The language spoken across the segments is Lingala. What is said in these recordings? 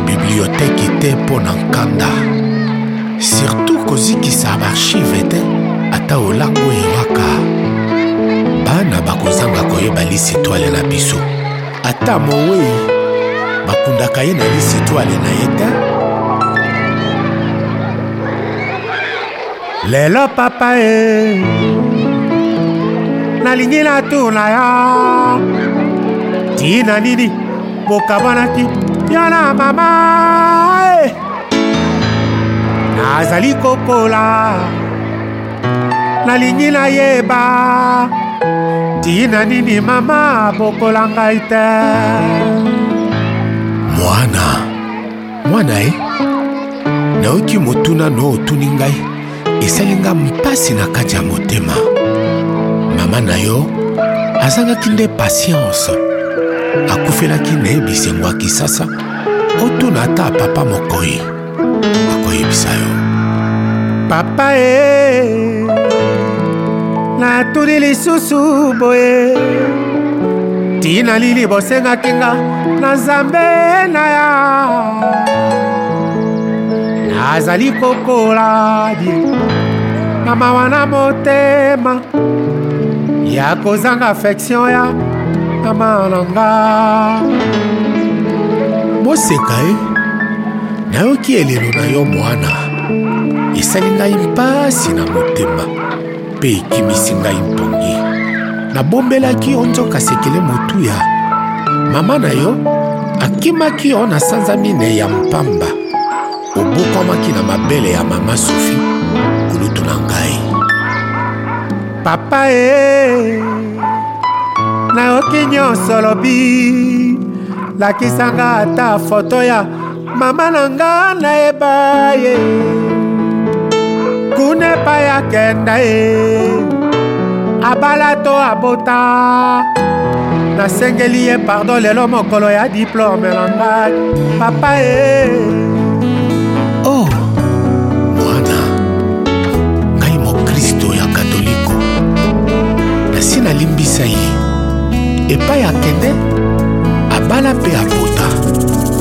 biblioteke te mpo na nkanda surtout kozikisa baarchive te ata olango eyaka bana bakozanga koyeba lisitwale na biso ata mowei bakundaka ye na lisitwale na ye te lelo papa e nalingi natuna yo ntina nini bokabanaki yo na mama e nazali kokola nalingi nayeba ntina nini mama bokola ngai te mwana mwana e nayoki motuna no otuni ngai esali nga mpasi na kati ya motema mama na yo azangaki nde pasianse akufelaki na ye bisengo ya kisasa otuna ata papa mokoi akoyebisa yo papa e natuni lisusu boye tina lili bosengaki nga na nzambe na ya nazali kokola die na mawa na motema ya kozanga affection ya mama na nga moseka e nayoki elelo na yo mwana esali ngai mpasi na motema Mpe ekimisi ngai mpongi. Nabombelaki yo nzoka sekele motuya. Mama na yo akimaki yo na sanza minei ya mpamba. Obukwamaki na mabele ya mama Sofi, kulutu na ngai. Papa e, nayoki nyonso lobi. Lakisanga ata foto ya Mama na nga nayeba ye kuna epai akenda ye abala to abota nasengeli ye pardon lelo mokolo ya diplome na nga papa e oh mwana ngai mokristo ya katoliko nasi nalimbisa ye epai akende abala mpe abota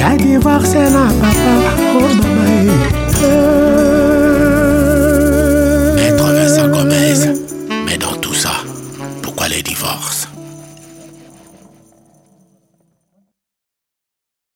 ya divorce na papa o oh mama e Maître Vincent Gomez, mais dans tout ça, pourquoi les divorces